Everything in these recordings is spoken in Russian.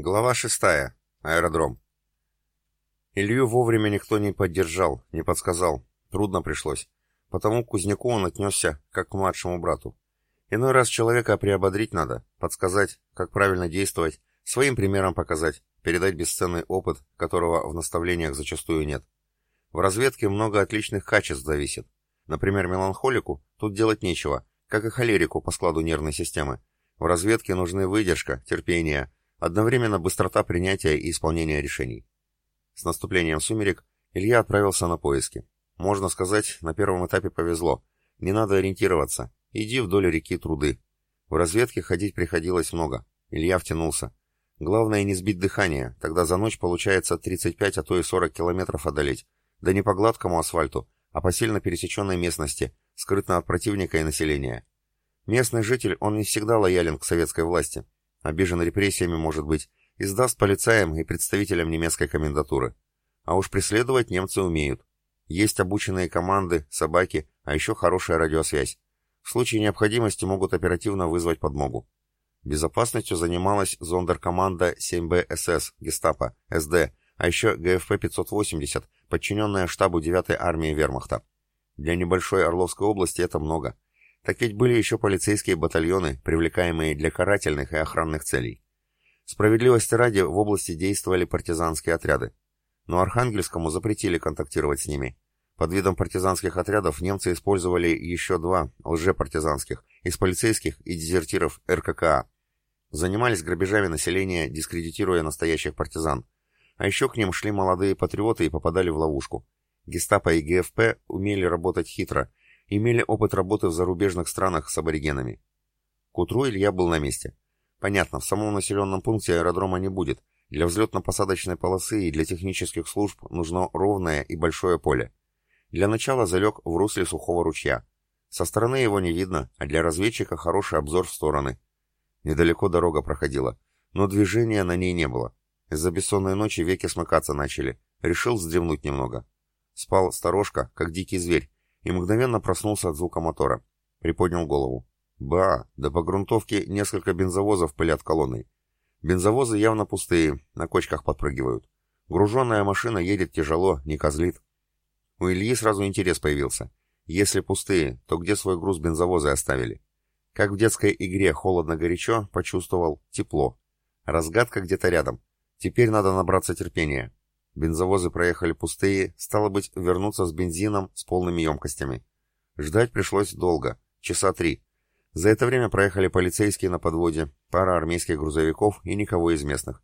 Глава шестая. Аэродром. Илью вовремя никто не поддержал, не подсказал. Трудно пришлось. Потому к Кузняку он отнесся, как к младшему брату. Иной раз человека приободрить надо, подсказать, как правильно действовать, своим примером показать, передать бесценный опыт, которого в наставлениях зачастую нет. В разведке много отличных качеств зависит. Например, меланхолику тут делать нечего, как и холерику по складу нервной системы. В разведке нужны выдержка, терпение, одновременно быстрота принятия и исполнения решений. С наступлением сумерек Илья отправился на поиски. Можно сказать, на первом этапе повезло. Не надо ориентироваться. Иди вдоль реки Труды. В разведке ходить приходилось много. Илья втянулся. Главное не сбить дыхание, тогда за ночь получается 35, а то и 40 километров одолеть. Да не по гладкому асфальту, а по сильно пересеченной местности, скрытно от противника и населения. Местный житель, он не всегда лоялен к советской власти. Обижен репрессиями, может быть, и сдаст полицаям и представителям немецкой комендатуры. А уж преследовать немцы умеют. Есть обученные команды, собаки, а еще хорошая радиосвязь. В случае необходимости могут оперативно вызвать подмогу. Безопасностью занималась зондеркоманда 7Б СС, гестапо, СД, а еще ГФП-580, подчиненная штабу 9-й армии вермахта. Для небольшой Орловской области это много. Так ведь были еще полицейские батальоны, привлекаемые для карательных и охранных целей. Справедливости ради, в области действовали партизанские отряды. Но Архангельскому запретили контактировать с ними. Под видом партизанских отрядов немцы использовали еще два лжепартизанских, из полицейских и дезертиров РККА. Занимались грабежами населения, дискредитируя настоящих партизан – а еще к ним шли молодые патриоты и попадали в ловушку. Гестапо и ГФП умели работать хитро, имели опыт работы в зарубежных странах с аборигенами. К утру Илья был на месте. Понятно, в самом населенном пункте аэродрома не будет. Для взлетно-посадочной полосы и для технических служб нужно ровное и большое поле. Для начала залег в русле сухого ручья. Со стороны его не видно, а для разведчика хороший обзор в стороны. Недалеко дорога проходила, но движения на ней не было. Из-за бессонной ночи веки смыкаться начали. Решил вздремнуть немного. Спал сторожка, как дикий зверь, и мгновенно проснулся от звука мотора. Приподнял голову. Ба, да по грунтовке несколько бензовозов пылят колонной. Бензовозы явно пустые, на кочках подпрыгивают. Груженная машина едет тяжело, не козлит. У Ильи сразу интерес появился. Если пустые, то где свой груз бензовозы оставили? Как в детской игре холодно-горячо, почувствовал тепло. Разгадка где-то рядом. Теперь надо набраться терпения. Бензовозы проехали пустые, стало быть, вернуться с бензином с полными емкостями. Ждать пришлось долго, часа три. За это время проехали полицейские на подводе, пара армейских грузовиков и никого из местных.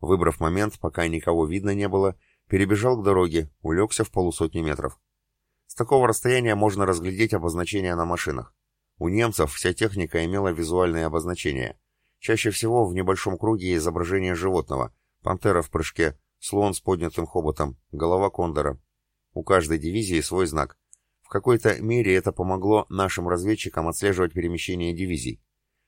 Выбрав момент, пока никого видно не было, перебежал к дороге, улегся в полусотни метров. С такого расстояния можно разглядеть обозначения на машинах. У немцев вся техника имела визуальные обозначения. Чаще всего в небольшом круге изображение животного, Пантера в прыжке, слон с поднятым хоботом, голова кондора. У каждой дивизии свой знак. В какой-то мере это помогло нашим разведчикам отслеживать перемещение дивизий.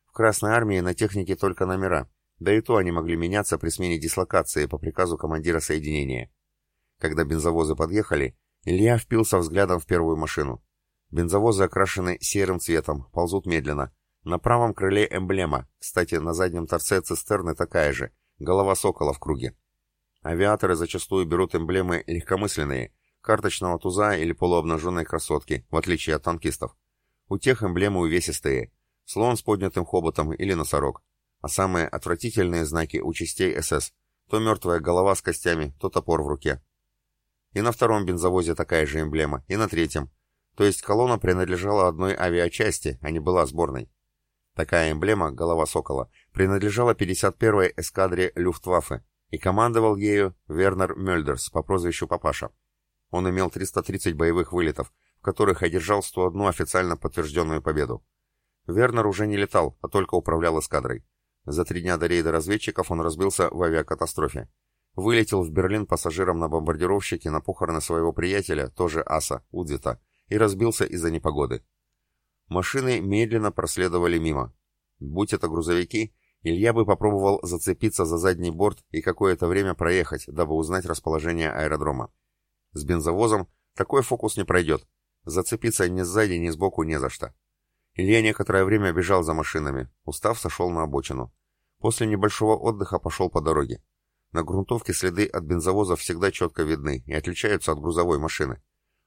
В Красной армии на технике только номера, да и то они могли меняться при смене дислокации по приказу командира соединения. Когда бензовозы подъехали, Илья впился взглядом в первую машину. Бензовозы окрашены серым цветом, ползут медленно. На правом крыле эмблема, кстати, на заднем торце цистерны такая же — голова сокола в круге. Авиаторы зачастую берут эмблемы легкомысленные, карточного туза или полуобнаженной красотки, в отличие от танкистов. У тех эмблемы увесистые, слон с поднятым хоботом или носорог. А самые отвратительные знаки у частей СС – то мертвая голова с костями, то топор в руке. И на втором бензовозе такая же эмблема, и на третьем. То есть колонна принадлежала одной авиачасти, а не была сборной. Такая эмблема, голова сокола, принадлежала 51-й эскадре Люфтваффе, и командовал ею Вернер Мёльдерс по прозвищу Папаша. Он имел 330 боевых вылетов, в которых одержал 101 официально подтвержденную победу. Вернер уже не летал, а только управлял эскадрой. За три дня до рейда разведчиков он разбился в авиакатастрофе. Вылетел в Берлин пассажиром на бомбардировщике на похороны своего приятеля, тоже аса, Удзита, и разбился из-за непогоды. Машины медленно проследовали мимо. Будь это грузовики, Илья бы попробовал зацепиться за задний борт и какое-то время проехать, дабы узнать расположение аэродрома. С бензовозом такой фокус не пройдет. Зацепиться ни сзади, ни сбоку не за что. Илья некоторое время бежал за машинами, устав сошел на обочину. После небольшого отдыха пошел по дороге. На грунтовке следы от бензовозов всегда четко видны и отличаются от грузовой машины.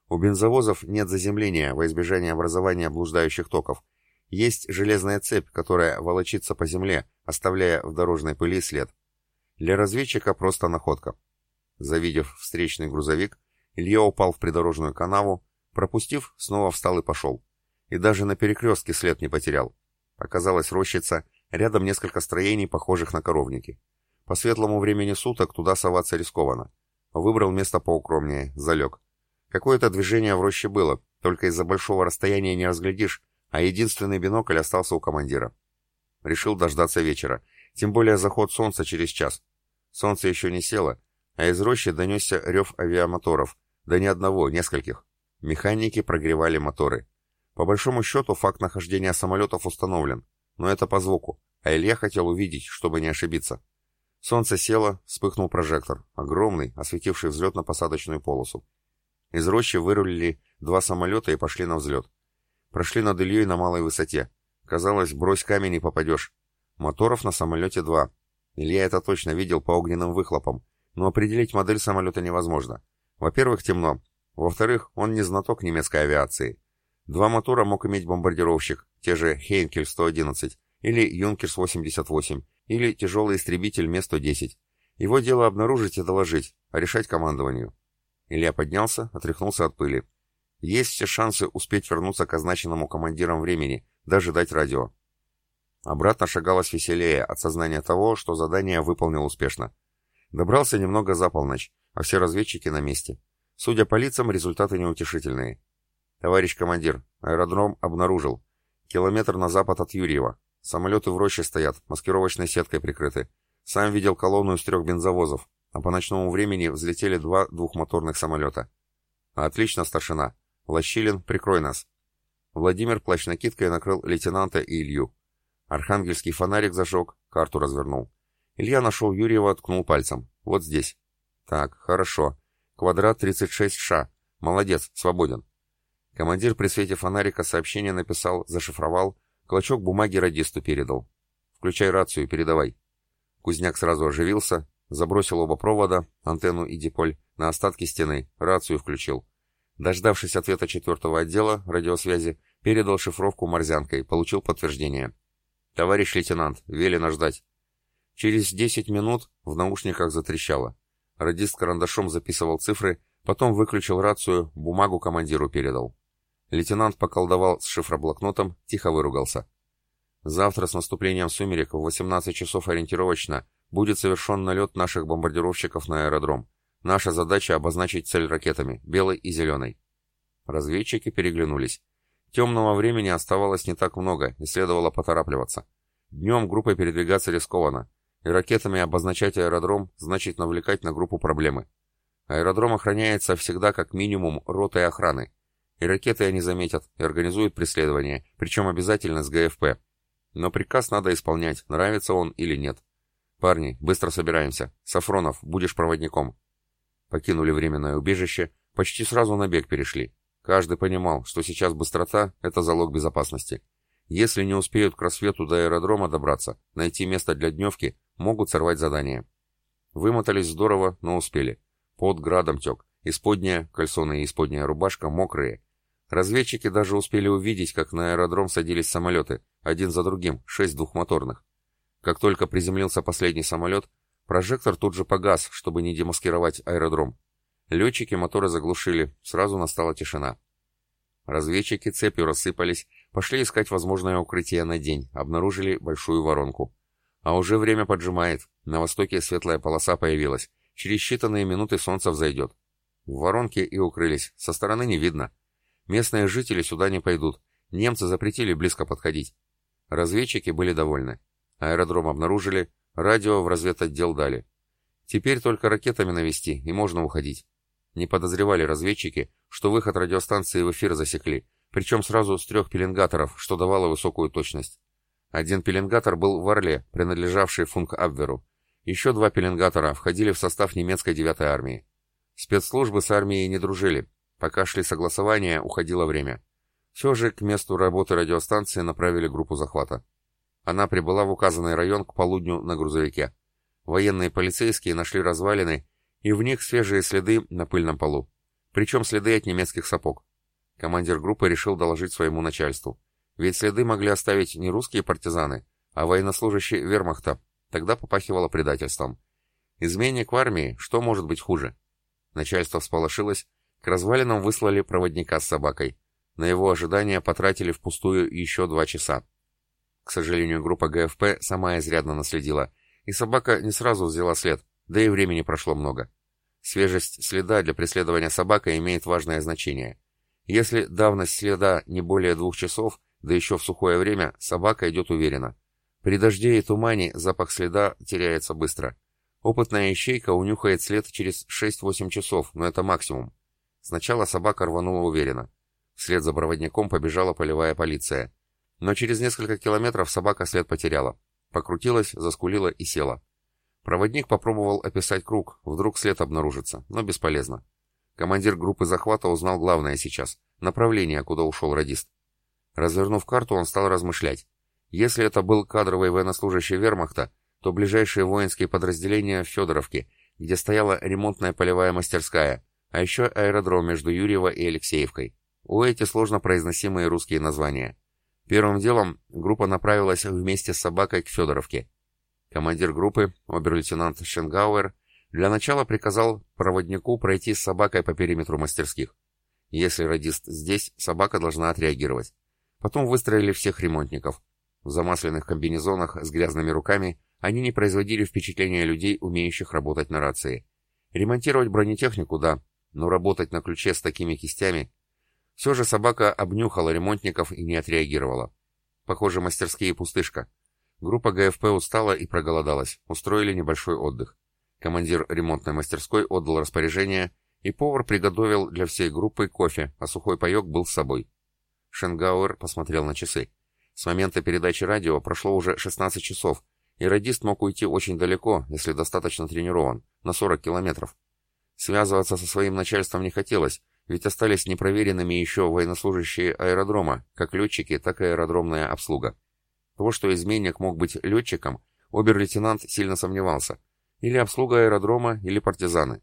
У бензовозов нет заземления во избежание образования блуждающих токов. Есть железная цепь, которая волочится по земле, оставляя в дорожной пыли след. Для разведчика просто находка. Завидев встречный грузовик, Илья упал в придорожную канаву, пропустив, снова встал и пошел. И даже на перекрестке след не потерял. Оказалась рощица, рядом несколько строений, похожих на коровники. По светлому времени суток туда соваться рискованно. Выбрал место поукромнее, залег. Какое-то движение в роще было, только из-за большого расстояния не разглядишь, а единственный бинокль остался у командира. Решил дождаться вечера, тем более заход солнца через час. Солнце еще не село, а из рощи донесся рев авиамоторов, да не одного, нескольких. Механики прогревали моторы. По большому счету факт нахождения самолетов установлен, но это по звуку, а Илья хотел увидеть, чтобы не ошибиться. Солнце село, вспыхнул прожектор, огромный, осветивший взлетно-посадочную полосу. Из рощи вырулили два самолета и пошли на взлет. Прошли над Ильей на малой высоте. Казалось, брось камень и попадешь. Моторов на самолете два. Илья это точно видел по огненным выхлопам, но определить модель самолета невозможно. Во-первых, темно. Во-вторых, он не знаток немецкой авиации. Два мотора мог иметь бомбардировщик, те же Хейнкель-111 или Юнкерс-88, или тяжелый истребитель Ме-110. Его дело обнаружить и доложить, а решать командованию. Илья поднялся, отряхнулся от пыли. Есть все шансы успеть вернуться к означенному командирам времени, даже дать радио. Обратно шагалось веселее от сознания того, что задание выполнил успешно. Добрался немного за полночь, а все разведчики на месте. Судя по лицам, результаты неутешительные. Товарищ командир, аэродром обнаружил. Километр на запад от Юрьева. Самолеты в роще стоят, маскировочной сеткой прикрыты. Сам видел колонну из трех бензовозов а по ночному времени взлетели два двухмоторных самолета. Отлично, старшина. Лощилин, прикрой нас. Владимир плащ-накидкой накрыл лейтенанта и Илью. Архангельский фонарик зажег, карту развернул. Илья нашел Юрьева, ткнул пальцем. Вот здесь. Так, хорошо. Квадрат 36Ш. Молодец, свободен. Командир при свете фонарика сообщение написал, зашифровал, клочок бумаги радисту передал. Включай рацию, передавай. Кузняк сразу оживился, Забросил оба провода, антенну и диполь, на остатки стены, рацию включил. Дождавшись ответа четвертого отдела радиосвязи, передал шифровку морзянкой, получил подтверждение. «Товарищ лейтенант, велено ждать». Через десять минут в наушниках затрещало. Радист карандашом записывал цифры, потом выключил рацию, бумагу командиру передал. Лейтенант поколдовал с шифроблокнотом, тихо выругался. «Завтра с наступлением сумерек в 18 часов ориентировочно будет совершен налет наших бомбардировщиков на аэродром. Наша задача обозначить цель ракетами, белой и зеленой. Разведчики переглянулись. Темного времени оставалось не так много, и следовало поторапливаться. Днем группой передвигаться рискованно, и ракетами обозначать аэродром значит навлекать на группу проблемы. Аэродром охраняется всегда как минимум ротой охраны, и ракеты они заметят и организуют преследование, причем обязательно с ГФП. Но приказ надо исполнять, нравится он или нет. «Парни, быстро собираемся. Сафронов, будешь проводником». Покинули временное убежище, почти сразу на бег перешли. Каждый понимал, что сейчас быстрота — это залог безопасности. Если не успеют к рассвету до аэродрома добраться, найти место для дневки, могут сорвать задание. Вымотались здорово, но успели. Под градом тек. Исподняя, кальсоны и исподняя рубашка мокрые. Разведчики даже успели увидеть, как на аэродром садились самолеты, один за другим, шесть двухмоторных. Как только приземлился последний самолет, прожектор тут же погас, чтобы не демаскировать аэродром. Летчики моторы заглушили, сразу настала тишина. Разведчики цепью рассыпались, пошли искать возможное укрытие на день, обнаружили большую воронку. А уже время поджимает, на востоке светлая полоса появилась, через считанные минуты солнце взойдет. В воронке и укрылись, со стороны не видно. Местные жители сюда не пойдут, немцы запретили близко подходить. Разведчики были довольны. Аэродром обнаружили, радио в разведотдел дали. Теперь только ракетами навести, и можно уходить. Не подозревали разведчики, что выход радиостанции в эфир засекли, причем сразу с трех пеленгаторов, что давало высокую точность. Один пеленгатор был в Орле, принадлежавший Функ-Абверу. Еще два пеленгатора входили в состав немецкой 9-й армии. Спецслужбы с армией не дружили. Пока шли согласования, уходило время. Все же к месту работы радиостанции направили группу захвата. Она прибыла в указанный район к полудню на грузовике. Военные полицейские нашли развалины, и в них свежие следы на пыльном полу. Причем следы от немецких сапог. Командир группы решил доложить своему начальству. Ведь следы могли оставить не русские партизаны, а военнослужащие вермахта. Тогда попахивало предательством. Изменник в армии, что может быть хуже? Начальство всполошилось, к развалинам выслали проводника с собакой. На его ожидание потратили впустую еще два часа. К сожалению, группа ГФП сама изрядно наследила, и собака не сразу взяла след, да и времени прошло много. Свежесть следа для преследования собака имеет важное значение. Если давность следа не более двух часов, да еще в сухое время, собака идет уверенно. При дожде и тумане запах следа теряется быстро. Опытная ищейка унюхает след через 6-8 часов, но это максимум. Сначала собака рванула уверенно. Вслед за проводником побежала полевая полиция. Но через несколько километров собака след потеряла. Покрутилась, заскулила и села. Проводник попробовал описать круг, вдруг след обнаружится, но бесполезно. Командир группы захвата узнал главное сейчас — направление, куда ушел радист. Развернув карту, он стал размышлять. Если это был кадровый военнослужащий вермахта, то ближайшие воинские подразделения в Федоровке, где стояла ремонтная полевая мастерская, а еще аэродром между Юрьево и Алексеевкой. У эти сложно произносимые русские названия. Первым делом группа направилась вместе с собакой к Федоровке. Командир группы, обер-лейтенант Шенгауэр, для начала приказал проводнику пройти с собакой по периметру мастерских. Если радист здесь, собака должна отреагировать. Потом выстроили всех ремонтников. В замасленных комбинезонах с грязными руками они не производили впечатления людей, умеющих работать на рации. Ремонтировать бронетехнику – да, но работать на ключе с такими кистями... Все же собака обнюхала ремонтников и не отреагировала. Похоже, мастерские пустышка. Группа ГФП устала и проголодалась, устроили небольшой отдых. Командир ремонтной мастерской отдал распоряжение, и повар приготовил для всей группы кофе, а сухой паек был с собой. Шенгауэр посмотрел на часы. С момента передачи радио прошло уже 16 часов, и радист мог уйти очень далеко, если достаточно тренирован, на 40 километров. Связываться со своим начальством не хотелось, ведь остались непроверенными еще военнослужащие аэродрома, как летчики, так и аэродромная обслуга. То, что изменник мог быть летчиком, обер-лейтенант сильно сомневался. Или обслуга аэродрома, или партизаны.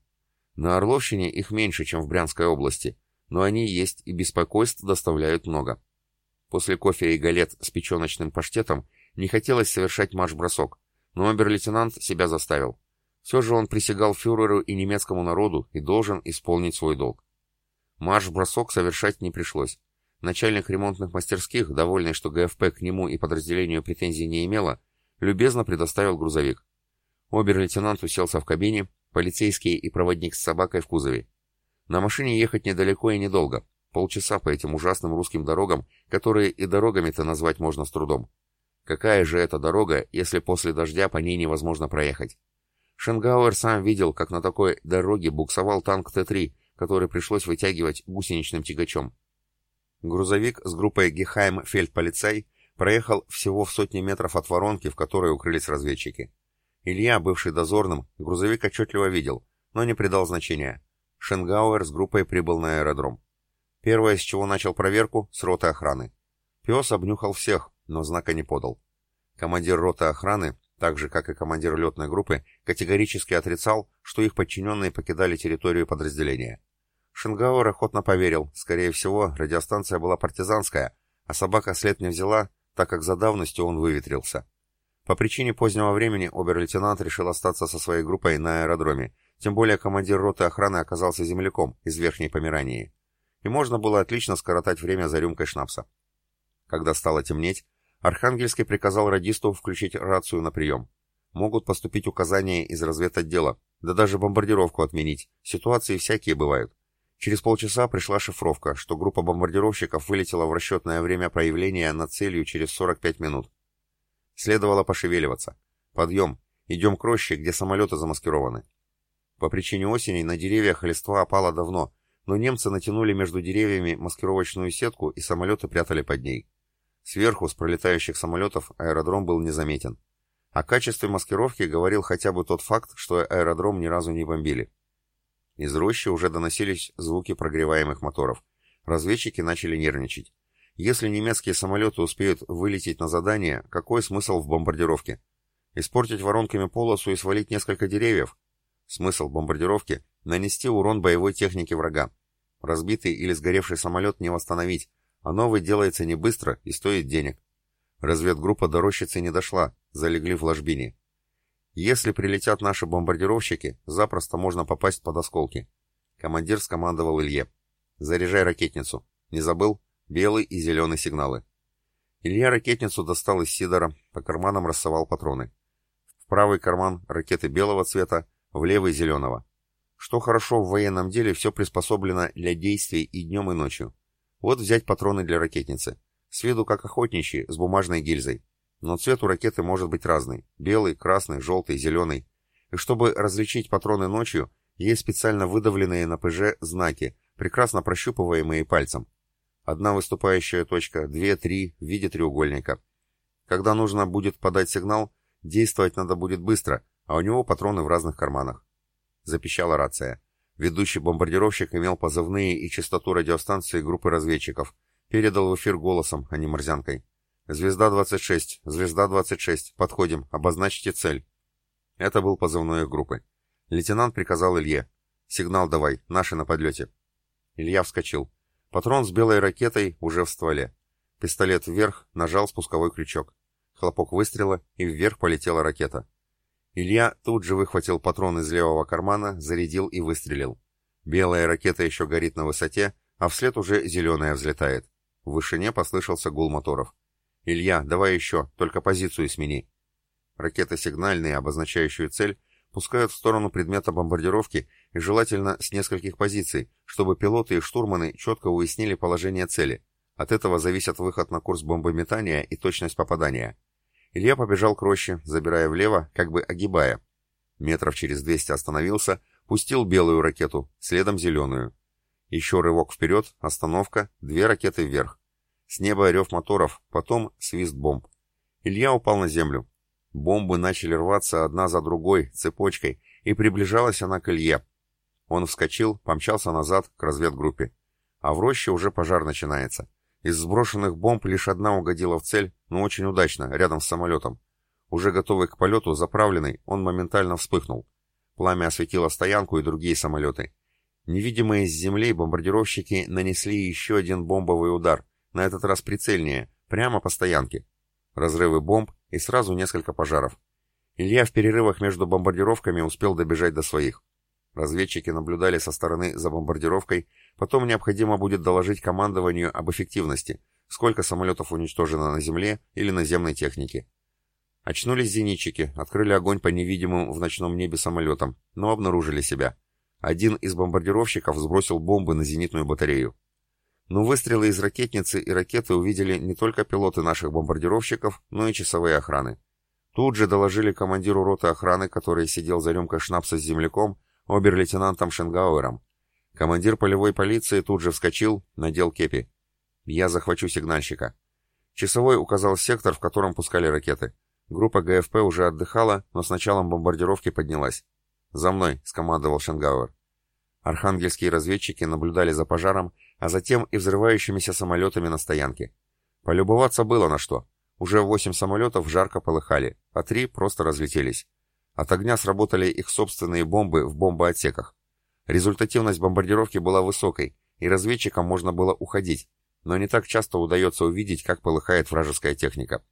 На Орловщине их меньше, чем в Брянской области, но они есть и беспокойств доставляют много. После кофе и галет с печеночным паштетом не хотелось совершать марш-бросок, но обер-лейтенант себя заставил. Все же он присягал фюреру и немецкому народу и должен исполнить свой долг. Марш-бросок совершать не пришлось. Начальник ремонтных мастерских, довольный, что ГФП к нему и подразделению претензий не имело, любезно предоставил грузовик. Обер-лейтенант уселся в кабине, полицейский и проводник с собакой в кузове. На машине ехать недалеко и недолго, Полчаса по этим ужасным русским дорогам, которые и дорогами-то назвать можно с трудом. Какая же это дорога, если после дождя по ней невозможно проехать? Шенгауэр сам видел, как на такой дороге буксовал танк Т-3, который пришлось вытягивать гусеничным тягачом. Грузовик с группой Гехайм фельдполицай проехал всего в сотни метров от воронки, в которой укрылись разведчики. Илья, бывший дозорным, грузовик отчетливо видел, но не придал значения. Шенгауэр с группой прибыл на аэродром. Первое, с чего начал проверку, с роты охраны. Пес обнюхал всех, но знака не подал. Командир роты охраны, так же, как и командир летной группы, категорически отрицал, что их подчиненные покидали территорию подразделения. Шенгауэр охотно поверил, скорее всего, радиостанция была партизанская, а собака след не взяла, так как за давностью он выветрился. По причине позднего времени обер-лейтенант решил остаться со своей группой на аэродроме, тем более командир роты охраны оказался земляком из Верхней Померании и можно было отлично скоротать время за рюмкой шнапса. Когда стало темнеть, Архангельский приказал радисту включить рацию на прием. Могут поступить указания из разведотдела, да даже бомбардировку отменить. Ситуации всякие бывают. Через полчаса пришла шифровка, что группа бомбардировщиков вылетела в расчетное время проявления над целью через 45 минут. Следовало пошевеливаться. Подъем. Идем к роще, где самолеты замаскированы. По причине осени на деревьях листва опала давно, но немцы натянули между деревьями маскировочную сетку и самолеты прятали под ней. Сверху, с пролетающих самолетов, аэродром был незаметен. О качестве маскировки говорил хотя бы тот факт, что аэродром ни разу не бомбили. Из рощи уже доносились звуки прогреваемых моторов. Разведчики начали нервничать. Если немецкие самолеты успеют вылететь на задание, какой смысл в бомбардировке? Испортить воронками полосу и свалить несколько деревьев? Смысл бомбардировки — нанести урон боевой технике врага. Разбитый или сгоревший самолет не восстановить, а новый делается не быстро и стоит денег. Разведгруппа до рощицы не дошла, залегли в ложбине. Если прилетят наши бомбардировщики, запросто можно попасть под осколки. Командир скомандовал Илье. «Заряжай ракетницу. Не забыл? Белый и зеленый сигналы». Илья ракетницу достал из сидора, по карманам рассовал патроны. В правый карман ракеты белого цвета, в левый зеленого. Что хорошо в военном деле, все приспособлено для действий и днем, и ночью. Вот взять патроны для ракетницы. С виду как охотничьи, с бумажной гильзой. Но цвет у ракеты может быть разный. Белый, красный, желтый, зеленый. И чтобы различить патроны ночью, есть специально выдавленные на ПЖ знаки, прекрасно прощупываемые пальцем. Одна выступающая точка, две, три, в виде треугольника. Когда нужно будет подать сигнал, действовать надо будет быстро, а у него патроны в разных карманах. Запищала рация. Ведущий бомбардировщик имел позывные и частоту радиостанции группы разведчиков. Передал в эфир голосом, а не морзянкой. «Звезда-26, Звезда-26, подходим, обозначьте цель». Это был позывной их группы. Лейтенант приказал Илье. «Сигнал давай, наши на подлете». Илья вскочил. Патрон с белой ракетой уже в стволе. Пистолет вверх, нажал спусковой крючок. Хлопок выстрела, и вверх полетела ракета. Илья тут же выхватил патрон из левого кармана, зарядил и выстрелил. Белая ракета еще горит на высоте, а вслед уже зеленая взлетает. В вышине послышался гул моторов. «Илья, давай еще, только позицию смени». Ракеты сигнальные, обозначающие цель, пускают в сторону предмета бомбардировки и желательно с нескольких позиций, чтобы пилоты и штурманы четко уяснили положение цели. От этого зависит выход на курс бомбометания и точность попадания. Илья побежал к роще, забирая влево, как бы огибая. Метров через 200 остановился, пустил белую ракету, следом зеленую. Еще рывок вперед, остановка, две ракеты вверх. С неба рев моторов, потом свист бомб. Илья упал на землю. Бомбы начали рваться одна за другой, цепочкой, и приближалась она к Илье. Он вскочил, помчался назад к разведгруппе. А в роще уже пожар начинается. Из сброшенных бомб лишь одна угодила в цель, но очень удачно, рядом с самолетом. Уже готовый к полету, заправленный, он моментально вспыхнул. Пламя осветило стоянку и другие самолеты. Невидимые с земли бомбардировщики нанесли еще один бомбовый удар, на этот раз прицельнее, прямо по стоянке. Разрывы бомб и сразу несколько пожаров. Илья в перерывах между бомбардировками успел добежать до своих. Разведчики наблюдали со стороны за бомбардировкой, потом необходимо будет доложить командованию об эффективности, сколько самолетов уничтожено на земле или наземной технике. Очнулись зенитчики, открыли огонь по невидимым в ночном небе самолетам, но обнаружили себя. Один из бомбардировщиков сбросил бомбы на зенитную батарею. Но выстрелы из ракетницы и ракеты увидели не только пилоты наших бомбардировщиков, но и часовые охраны. Тут же доложили командиру роты охраны, который сидел за рюмкой шнапса с земляком, обер-лейтенантом Шенгауэром. Командир полевой полиции тут же вскочил, надел кепи. «Я захвачу сигнальщика». Часовой указал сектор, в котором пускали ракеты. Группа ГФП уже отдыхала, но с началом бомбардировки поднялась. «За мной», — скомандовал Шенгауэр. Архангельские разведчики наблюдали за пожаром, а затем и взрывающимися самолетами на стоянке. Полюбоваться было на что. Уже восемь самолетов жарко полыхали, а три просто разлетелись. От огня сработали их собственные бомбы в бомбоотсеках. Результативность бомбардировки была высокой, и разведчикам можно было уходить, но не так часто удается увидеть, как полыхает вражеская техника.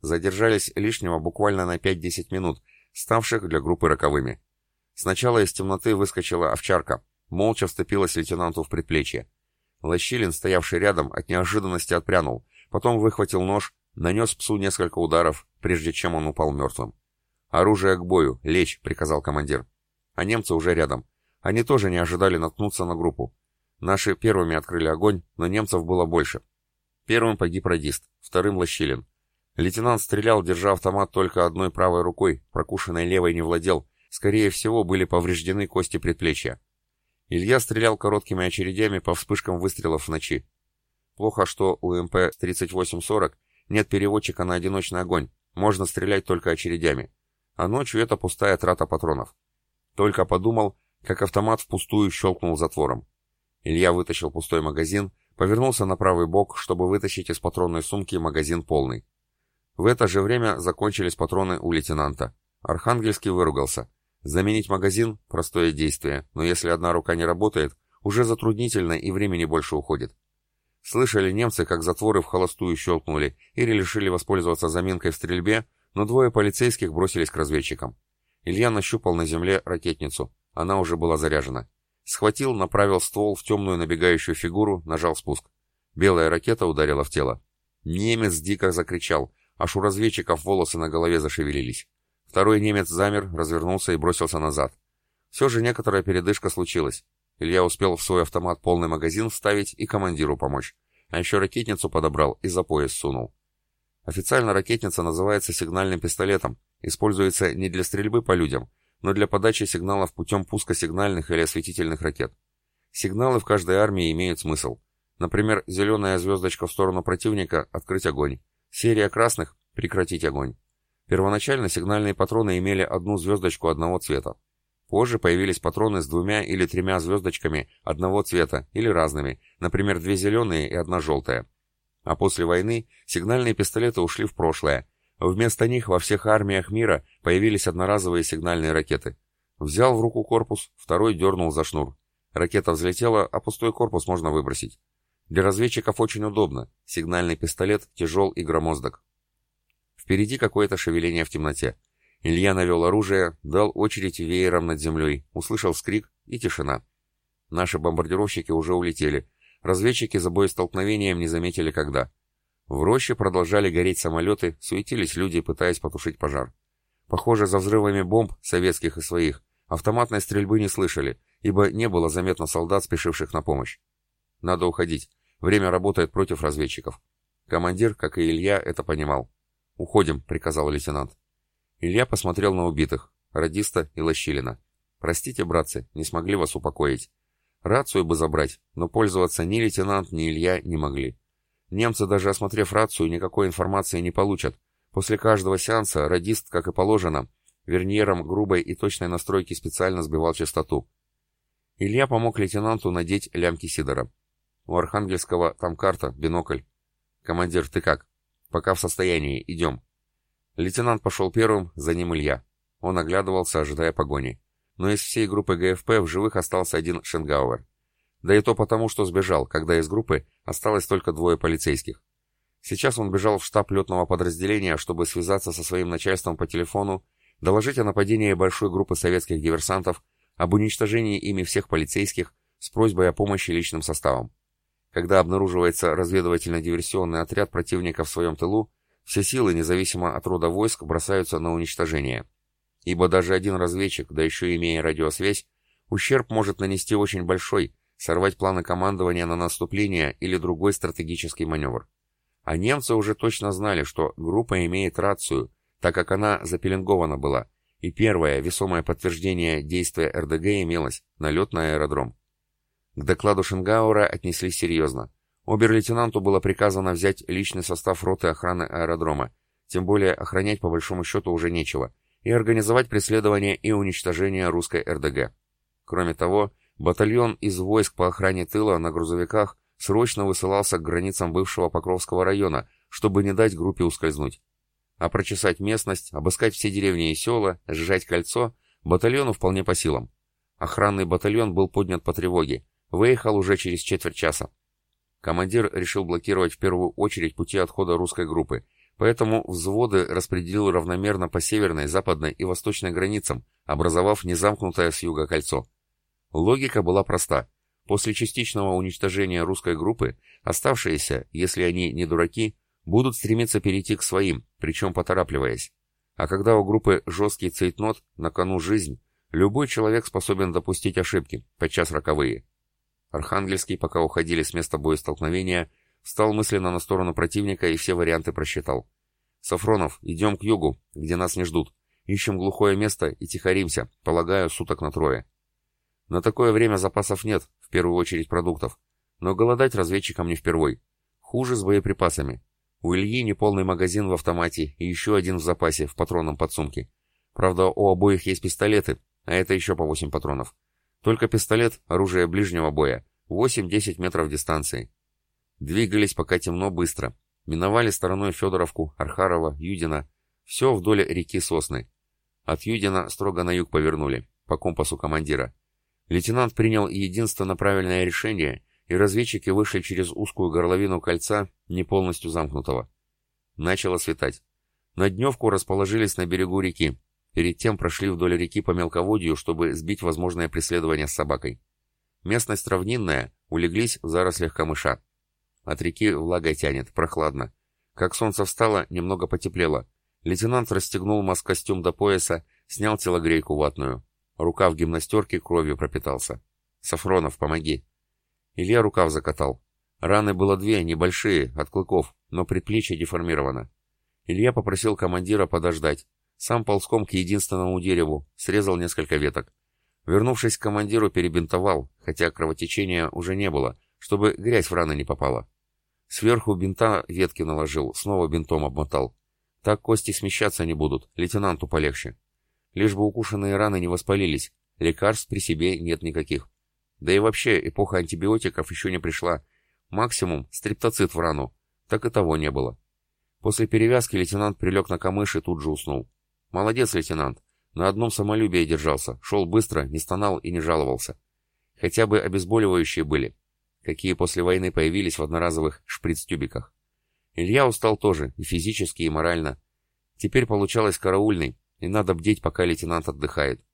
Задержались лишнего буквально на 5-10 минут, ставших для группы роковыми. Сначала из темноты выскочила овчарка, молча вступилась лейтенанту в предплечье. Лощилин, стоявший рядом, от неожиданности отпрянул, потом выхватил нож, нанес псу несколько ударов, прежде чем он упал мертвым. «Оружие к бою! Лечь!» — приказал командир. А немцы уже рядом. Они тоже не ожидали наткнуться на группу. Наши первыми открыли огонь, но немцев было больше. Первым погиб радист, вторым — Лощилин. Лейтенант стрелял, держа автомат только одной правой рукой, прокушенной левой не владел. Скорее всего, были повреждены кости предплечья. Илья стрелял короткими очередями по вспышкам выстрелов в ночи. Плохо, что у МП-3840 нет переводчика на одиночный огонь, можно стрелять только очередями а ночью это пустая трата патронов. Только подумал, как автомат впустую щелкнул затвором. Илья вытащил пустой магазин, Повернулся на правый бок, чтобы вытащить из патронной сумки магазин полный. В это же время закончились патроны у лейтенанта. Архангельский выругался. Заменить магазин – простое действие, но если одна рука не работает, уже затруднительно и времени больше уходит. Слышали немцы, как затворы в холостую щелкнули или решили воспользоваться заминкой в стрельбе, но двое полицейских бросились к разведчикам. Илья нащупал на земле ракетницу. Она уже была заряжена. Схватил, направил ствол в темную набегающую фигуру, нажал спуск. Белая ракета ударила в тело. Немец дико закричал, аж у разведчиков волосы на голове зашевелились. Второй немец замер, развернулся и бросился назад. Все же некоторая передышка случилась. Илья успел в свой автомат полный магазин вставить и командиру помочь. А еще ракетницу подобрал и за пояс сунул. Официально ракетница называется сигнальным пистолетом, используется не для стрельбы по людям, но для подачи сигналов путем пуска сигнальных или осветительных ракет. Сигналы в каждой армии имеют смысл. Например, зеленая звездочка в сторону противника – открыть огонь. Серия красных – прекратить огонь. Первоначально сигнальные патроны имели одну звездочку одного цвета. Позже появились патроны с двумя или тремя звездочками одного цвета или разными, например, две зеленые и одна желтая. А после войны сигнальные пистолеты ушли в прошлое, Вместо них во всех армиях мира появились одноразовые сигнальные ракеты. Взял в руку корпус, второй дернул за шнур. Ракета взлетела, а пустой корпус можно выбросить. Для разведчиков очень удобно. Сигнальный пистолет тяжел и громоздок. Впереди какое-то шевеление в темноте. Илья навел оружие, дал очередь веером над землей, услышал скрик и тишина. Наши бомбардировщики уже улетели. Разведчики за боестолкновением не заметили когда. В роще продолжали гореть самолеты, суетились люди, пытаясь потушить пожар. Похоже, за взрывами бомб, советских и своих, автоматной стрельбы не слышали, ибо не было заметно солдат, спешивших на помощь. Надо уходить. Время работает против разведчиков. Командир, как и Илья, это понимал. «Уходим», — приказал лейтенант. Илья посмотрел на убитых, радиста и Лощилина. «Простите, братцы, не смогли вас упокоить. Рацию бы забрать, но пользоваться ни лейтенант, ни Илья не могли. Немцы, даже осмотрев рацию, никакой информации не получат. После каждого сеанса радист, как и положено, верниером грубой и точной настройки специально сбивал частоту. Илья помог лейтенанту надеть лямки Сидора. У Архангельского там карта, бинокль. «Командир, ты как?» «Пока в состоянии. Идем». Лейтенант пошел первым, за ним Илья. Он оглядывался, ожидая погони. Но из всей группы ГФП в живых остался один Шенгауэр. Да и то потому, что сбежал, когда из группы осталось только двое полицейских. Сейчас он бежал в штаб летного подразделения, чтобы связаться со своим начальством по телефону, доложить о нападении большой группы советских диверсантов, об уничтожении ими всех полицейских с просьбой о помощи личным составом. Когда обнаруживается разведывательно-диверсионный отряд противника в своем тылу, все силы, независимо от рода войск, бросаются на уничтожение. Ибо даже один разведчик, да еще имея радиосвязь, ущерб может нанести очень большой, сорвать планы командования на наступление или другой стратегический маневр. А немцы уже точно знали, что группа имеет рацию, так как она запеленгована была, и первое весомое подтверждение действия РДГ имелось – налет на аэродром. К докладу Шенгаура отнеслись серьезно. Обер-лейтенанту было приказано взять личный состав роты охраны аэродрома, тем более охранять по большому счету уже нечего, и организовать преследование и уничтожение русской РДГ. Кроме того, Батальон из войск по охране тыла на грузовиках срочно высылался к границам бывшего Покровского района, чтобы не дать группе ускользнуть. А прочесать местность, обыскать все деревни и села, сжать кольцо батальону вполне по силам. Охранный батальон был поднят по тревоге, выехал уже через четверть часа. Командир решил блокировать в первую очередь пути отхода русской группы, поэтому взводы распределил равномерно по северной, западной и восточной границам, образовав незамкнутое с юга кольцо. Логика была проста. После частичного уничтожения русской группы, оставшиеся, если они не дураки, будут стремиться перейти к своим, причем поторапливаясь. А когда у группы жесткий цейтнот, на кону жизнь, любой человек способен допустить ошибки, подчас роковые. Архангельский, пока уходили с места боестолкновения, встал мысленно на сторону противника и все варианты просчитал. «Сафронов, идем к югу, где нас не ждут. Ищем глухое место и тихоримся, полагаю, суток на трое. На такое время запасов нет, в первую очередь продуктов. Но голодать разведчикам не впервой. Хуже с боеприпасами. У Ильи неполный магазин в автомате и еще один в запасе, в патронном подсумке. Правда, у обоих есть пистолеты, а это еще по 8 патронов. Только пистолет — оружие ближнего боя, 8-10 метров дистанции. Двигались пока темно быстро. Миновали стороной Федоровку, Архарова, Юдина. Все вдоль реки Сосны. От Юдина строго на юг повернули, по компасу командира. Лейтенант принял единственно правильное решение, и разведчики вышли через узкую горловину кольца, не полностью замкнутого. Начало светать. На дневку расположились на берегу реки. Перед тем прошли вдоль реки по мелководью, чтобы сбить возможное преследование с собакой. Местность равнинная, улеглись в зарослях камыша. От реки влагой тянет, прохладно. Как солнце встало, немного потеплело. Лейтенант расстегнул маск-костюм до пояса, снял телогрейку ватную. Рука в гимнастерке кровью пропитался. «Сафронов, помоги!» Илья рукав закатал. Раны было две, небольшие, от клыков, но предплечье деформировано. Илья попросил командира подождать. Сам ползком к единственному дереву, срезал несколько веток. Вернувшись к командиру, перебинтовал, хотя кровотечения уже не было, чтобы грязь в раны не попала. Сверху бинта ветки наложил, снова бинтом обмотал. Так кости смещаться не будут, лейтенанту полегче. Лишь бы укушенные раны не воспалились, лекарств при себе нет никаких. Да и вообще, эпоха антибиотиков еще не пришла. Максимум стриптоцит в рану. Так и того не было. После перевязки лейтенант прилег на камыш и тут же уснул. Молодец, лейтенант. На одном самолюбии держался, шел быстро, не стонал и не жаловался. Хотя бы обезболивающие были какие после войны появились в одноразовых шприц-тюбиках. Илья устал тоже, и физически, и морально. Теперь получалось караульный, и надо бдеть, пока лейтенант отдыхает.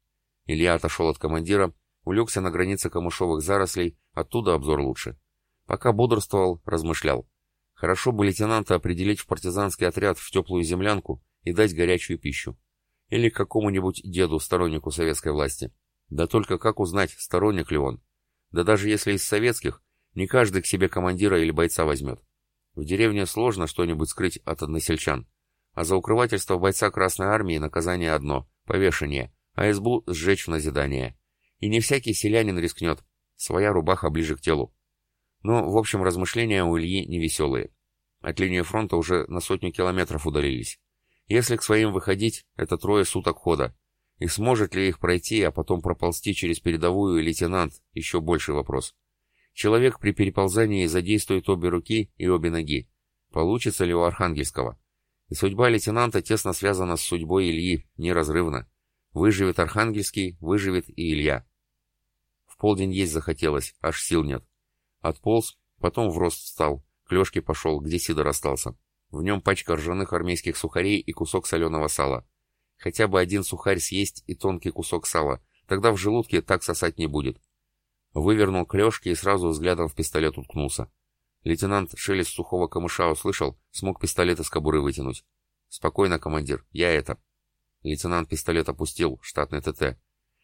Илья отошел от командира, улегся на границе камышовых зарослей, оттуда обзор лучше. Пока бодрствовал, размышлял. Хорошо бы лейтенанта определить в партизанский отряд в теплую землянку и дать горячую пищу. Или какому-нибудь деду, стороннику советской власти. Да только как узнать, сторонник ли он? Да даже если из советских, не каждый к себе командира или бойца возьмет. В деревне сложно что-нибудь скрыть от односельчан. А за укрывательство бойца Красной Армии наказание одно – повешение, а избу сжечь в назидание. И не всякий селянин рискнет. Своя рубаха ближе к телу. Но, в общем, размышления у Ильи невеселые. От линии фронта уже на сотню километров удалились. Если к своим выходить, это трое суток хода. И сможет ли их пройти, а потом проползти через передовую лейтенант – еще больший вопрос. Человек при переползании задействует обе руки и обе ноги. Получится ли у Архангельского? И судьба лейтенанта тесно связана с судьбой Ильи, неразрывно. Выживет Архангельский, выживет и Илья. В полдень есть захотелось, аж сил нет. Отполз, потом в рост встал, к Лешке пошел, где Сидор остался. В нем пачка ржаных армейских сухарей и кусок соленого сала. Хотя бы один сухарь съесть и тонкий кусок сала, тогда в желудке так сосать не будет. Вывернул клешки и сразу взглядом в пистолет уткнулся. Лейтенант шелест сухого камыша услышал, смог пистолет из кобуры вытянуть. «Спокойно, командир, я это...» Лейтенант пистолет опустил, штатный ТТ.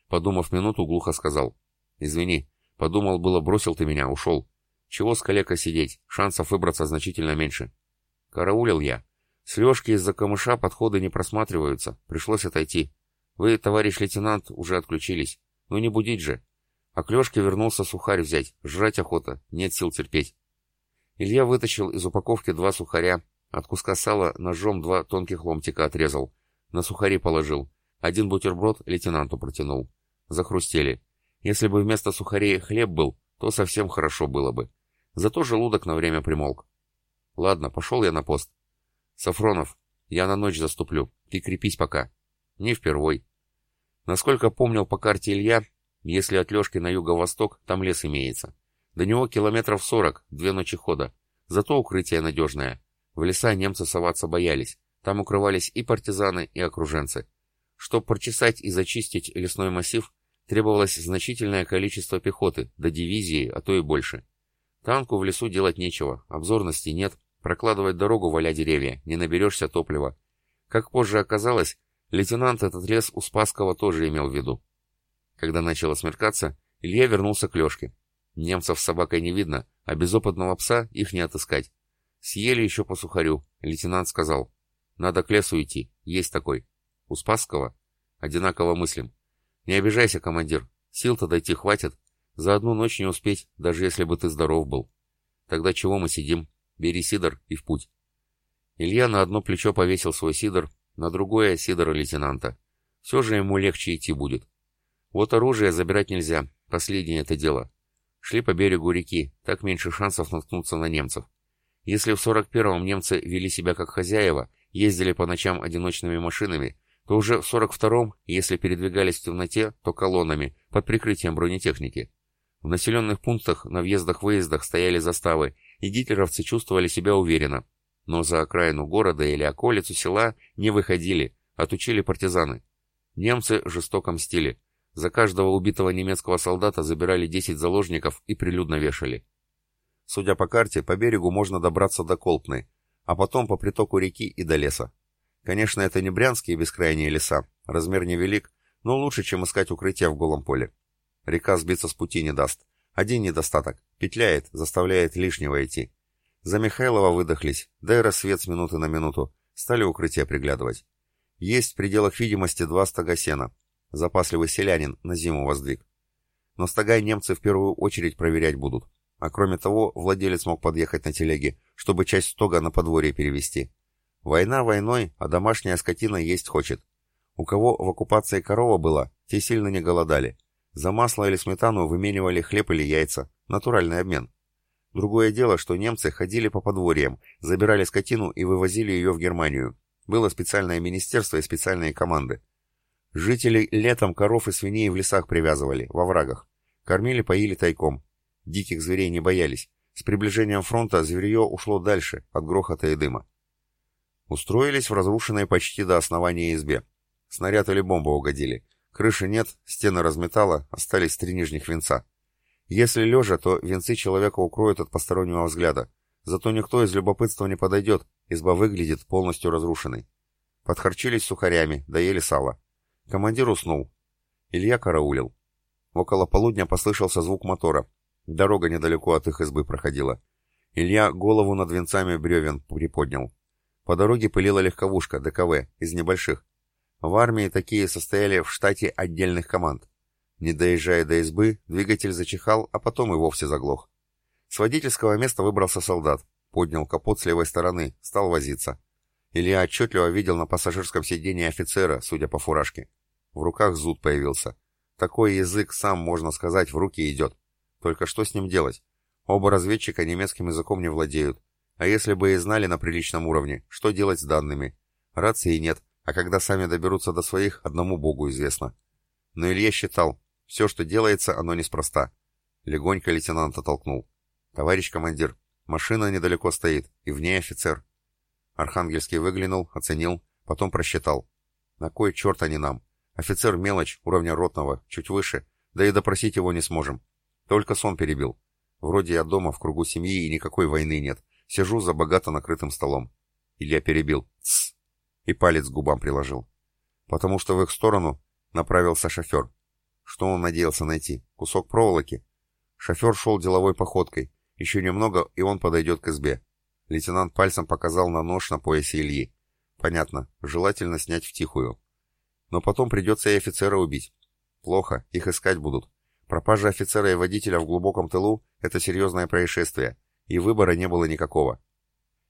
Подумав минуту, глухо сказал. «Извини, подумал было, бросил ты меня, ушел. Чего с калека сидеть, шансов выбраться значительно меньше». «Караулил я. С Лешки из-за камыша подходы не просматриваются, пришлось отойти. Вы, товарищ лейтенант, уже отключились. Ну не будить же, а к Лешке вернулся сухарь взять. Жрать охота, нет сил терпеть. Илья вытащил из упаковки два сухаря, от куска сала ножом два тонких ломтика отрезал. На сухари положил. Один бутерброд лейтенанту протянул. Захрустели. Если бы вместо сухарей хлеб был, то совсем хорошо было бы. Зато желудок на время примолк. Ладно, пошел я на пост. Сафронов, я на ночь заступлю. Ты крепись пока. Не впервой. Насколько помнил по карте Илья, если от Лешки на юго-восток, там лес имеется. До него километров сорок, две ночи хода. Зато укрытие надежное. В леса немцы соваться боялись. Там укрывались и партизаны, и окруженцы. Чтоб прочесать и зачистить лесной массив, требовалось значительное количество пехоты, до дивизии, а то и больше. Танку в лесу делать нечего, обзорности нет, прокладывать дорогу, валя деревья, не наберешься топлива. Как позже оказалось, лейтенант этот лес у Спасского тоже имел в виду. Когда начало смеркаться, Илья вернулся к Лешке. Немцев с собакой не видно, а безопытного пса их не отыскать. Съели еще по сухарю. Лейтенант сказал. Надо к лесу идти. Есть такой. У Спасского? Одинаково мыслим. Не обижайся, командир. Сил-то дойти хватит. За одну ночь не успеть, даже если бы ты здоров был. Тогда чего мы сидим? Бери сидор и в путь. Илья на одно плечо повесил свой сидор, на другое — сидора лейтенанта. Все же ему легче идти будет. Вот оружие забирать нельзя, последнее это дело. Шли по берегу реки, так меньше шансов наткнуться на немцев. Если в 41-м немцы вели себя как хозяева, ездили по ночам одиночными машинами, то уже в 42-м, если передвигались в темноте, то колоннами, под прикрытием бронетехники. В населенных пунктах на въездах-выездах стояли заставы, и гитлеровцы чувствовали себя уверенно. Но за окраину города или околицу села не выходили, отучили партизаны. Немцы жестоко мстили. За каждого убитого немецкого солдата забирали 10 заложников и прилюдно вешали. Судя по карте, по берегу можно добраться до Колпны, а потом по притоку реки и до леса. Конечно, это не брянские бескрайние леса, размер невелик, но лучше, чем искать укрытие в голом поле. Река сбиться с пути не даст. Один недостаток — петляет, заставляет лишнего идти. За Михайлова выдохлись, да и рассвет с минуты на минуту, стали укрытие приглядывать. Есть в пределах видимости два стога сена. Запасливый селянин на зиму воздвиг. Но стога немцы в первую очередь проверять будут. А кроме того, владелец мог подъехать на телеге, чтобы часть стога на подворье перевести. Война войной, а домашняя скотина есть хочет. У кого в оккупации корова была, те сильно не голодали. За масло или сметану выменивали хлеб или яйца. Натуральный обмен. Другое дело, что немцы ходили по подворьям, забирали скотину и вывозили ее в Германию. Было специальное министерство и специальные команды. Жители летом коров и свиней в лесах привязывали, во врагах. Кормили, поили тайком. Диких зверей не боялись. С приближением фронта зверье ушло дальше, от грохота и дыма. Устроились в разрушенной почти до основания избе. Снаряд или бомба угодили. Крыши нет, стены разметало, остались три нижних венца. Если лежа, то венцы человека укроют от постороннего взгляда. Зато никто из любопытства не подойдет, изба выглядит полностью разрушенной. Подхарчились сухарями, доели сало. Командир уснул. Илья караулил. Около полудня послышался звук мотора. Дорога недалеко от их избы проходила. Илья голову над венцами бревен приподнял. По дороге пылила легковушка, ДКВ, из небольших. В армии такие состояли в штате отдельных команд. Не доезжая до избы, двигатель зачихал, а потом и вовсе заглох. С водительского места выбрался солдат, поднял капот с левой стороны, стал возиться. Илья отчетливо видел на пассажирском сиденье офицера, судя по фуражке. В руках зуд появился. Такой язык сам, можно сказать, в руки идет. Только что с ним делать? Оба разведчика немецким языком не владеют, а если бы и знали на приличном уровне, что делать с данными? Рации нет, а когда сами доберутся до своих, одному богу известно. Но Илья считал, все, что делается, оно неспроста. Легонько лейтенанта толкнул. «Товарищ командир, машина недалеко стоит, и в ней офицер». Архангельский выглянул, оценил, потом просчитал. «На кой черт они нам? Офицер мелочь, уровня ротного, чуть выше, да и допросить его не сможем. Только сон перебил. Вроде я дома, в кругу семьи, и никакой войны нет. Сижу за богато накрытым столом. Илья перебил. Тсс. И палец к губам приложил. Потому что в их сторону направился шофер. Что он надеялся найти? Кусок проволоки? Шофер шел деловой походкой. Еще немного, и он подойдет к избе. Лейтенант пальцем показал на нож на поясе Ильи. Понятно, желательно снять втихую. Но потом придется и офицера убить. Плохо, их искать будут. Пропажа офицера и водителя в глубоком тылу — это серьезное происшествие и выбора не было никакого.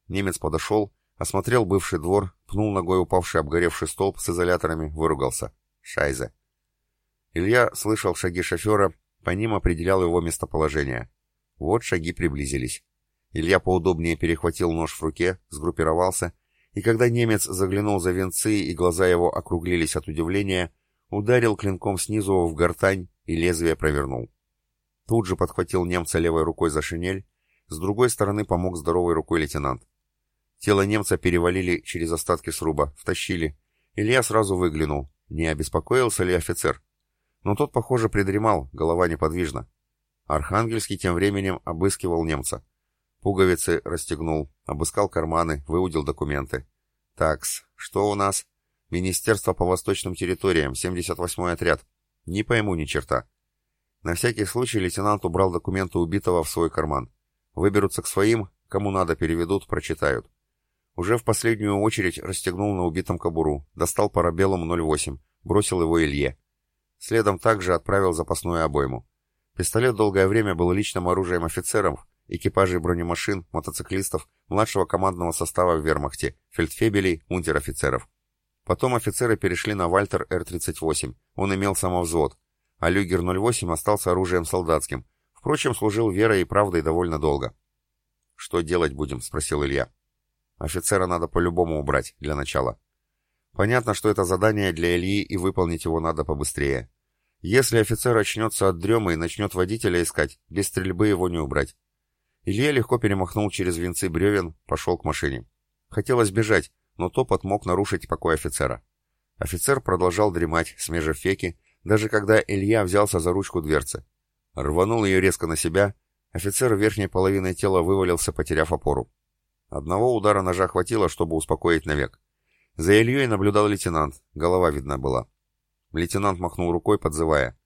Немец подошел, осмотрел бывший двор, пнул ногой упавший обгоревший столб с изоляторами, выругался. Шайзе. Илья слышал шаги шофера, по ним определял его местоположение. Вот шаги приблизились. Илья поудобнее перехватил нож в руке, сгруппировался, и когда немец заглянул за венцы и глаза его округлились от удивления, ударил клинком снизу в гортань и лезвие провернул. Тут же подхватил немца левой рукой за шинель, с другой стороны помог здоровой рукой лейтенант. Тело немца перевалили через остатки сруба, втащили. Илья сразу выглянул, не обеспокоился ли офицер. Но тот, похоже, придремал, голова неподвижна. Архангельский тем временем обыскивал немца. Пуговицы расстегнул, обыскал карманы, выудил документы. Такс, что у нас? Министерство по восточным территориям, 78-й отряд. Не пойму ни черта. На всякий случай лейтенант убрал документы убитого в свой карман. Выберутся к своим, кому надо переведут, прочитают. Уже в последнюю очередь расстегнул на убитом кобуру, достал парабеллум 08, бросил его Илье. Следом также отправил запасную обойму. Пистолет долгое время был личным оружием офицеров, экипажей бронемашин, мотоциклистов, младшего командного состава в вермахте, фельдфебелей, унтер-офицеров. Потом офицеры перешли на Вальтер Р-38, он имел самовзвод, а Люгер 08 остался оружием солдатским, Впрочем, служил верой и правдой довольно долго. «Что делать будем?» — спросил Илья. «Офицера надо по-любому убрать, для начала. Понятно, что это задание для Ильи, и выполнить его надо побыстрее. Если офицер очнется от дремы и начнет водителя искать, без стрельбы его не убрать. Илья легко перемахнул через венцы бревен, пошел к машине. Хотелось бежать, но топот мог нарушить покой офицера. Офицер продолжал дремать, смежив феки, даже когда Илья взялся за ручку дверцы. Рванул ее резко на себя, офицер верхней половиной тела вывалился, потеряв опору. Одного удара ножа хватило, чтобы успокоить навек. За Ильей наблюдал лейтенант, голова видна была. Лейтенант махнул рукой, подзывая.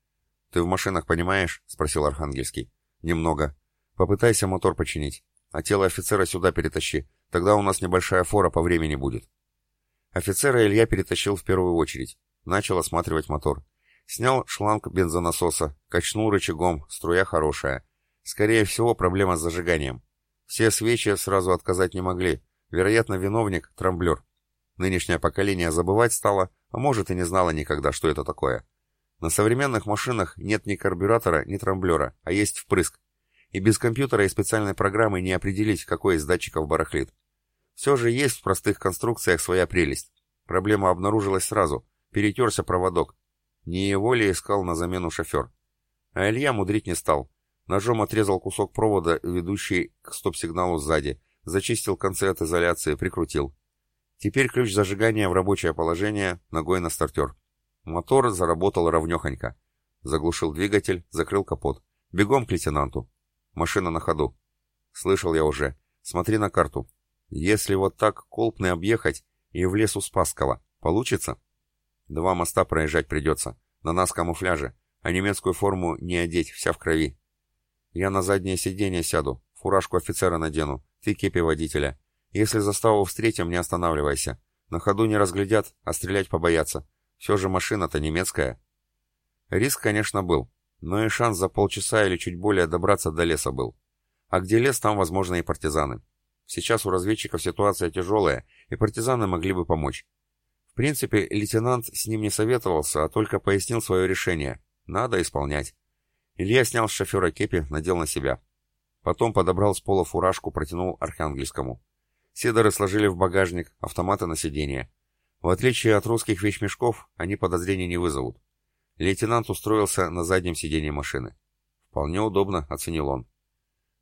«Ты в машинах понимаешь?» — спросил Архангельский. «Немного. Попытайся мотор починить. А тело офицера сюда перетащи. Тогда у нас небольшая фора по времени будет». Офицера Илья перетащил в первую очередь. Начал осматривать мотор. Снял шланг бензонасоса, качнул рычагом, струя хорошая. Скорее всего, проблема с зажиганием. Все свечи сразу отказать не могли. Вероятно, виновник — трамблер. Нынешнее поколение забывать стало, а может и не знало никогда, что это такое. На современных машинах нет ни карбюратора, ни трамблера, а есть впрыск. И без компьютера и специальной программы не определить, какой из датчиков барахлит. Все же есть в простых конструкциях своя прелесть. Проблема обнаружилась сразу. Перетерся проводок. Не его ли искал на замену шофер? А Илья мудрить не стал. Ножом отрезал кусок провода, ведущий к стоп-сигналу сзади, зачистил концы от изоляции, прикрутил. Теперь ключ зажигания в рабочее положение, ногой на стартер. Мотор заработал ровнехонько. Заглушил двигатель, закрыл капот. Бегом к лейтенанту. Машина на ходу. Слышал я уже. Смотри на карту. Если вот так Колпны объехать и в лес у Спасского, получится? Два моста проезжать придется. На нас камуфляжи, а немецкую форму не одеть, вся в крови. Я на заднее сиденье сяду, фуражку офицера надену, ты кепи водителя. Если заставу встретим, не останавливайся. На ходу не разглядят, а стрелять побоятся. Все же машина-то немецкая. Риск, конечно, был, но и шанс за полчаса или чуть более добраться до леса был. А где лес, там, возможно, и партизаны. Сейчас у разведчиков ситуация тяжелая, и партизаны могли бы помочь. В принципе, лейтенант с ним не советовался, а только пояснил свое решение. Надо исполнять. Илья снял с шофера кепи, надел на себя. Потом подобрал с пола фуражку, протянул Архангельскому. Сидоры сложили в багажник, автоматы на сиденье. В отличие от русских вещмешков, они подозрений не вызовут. Лейтенант устроился на заднем сиденье машины. Вполне удобно, оценил он.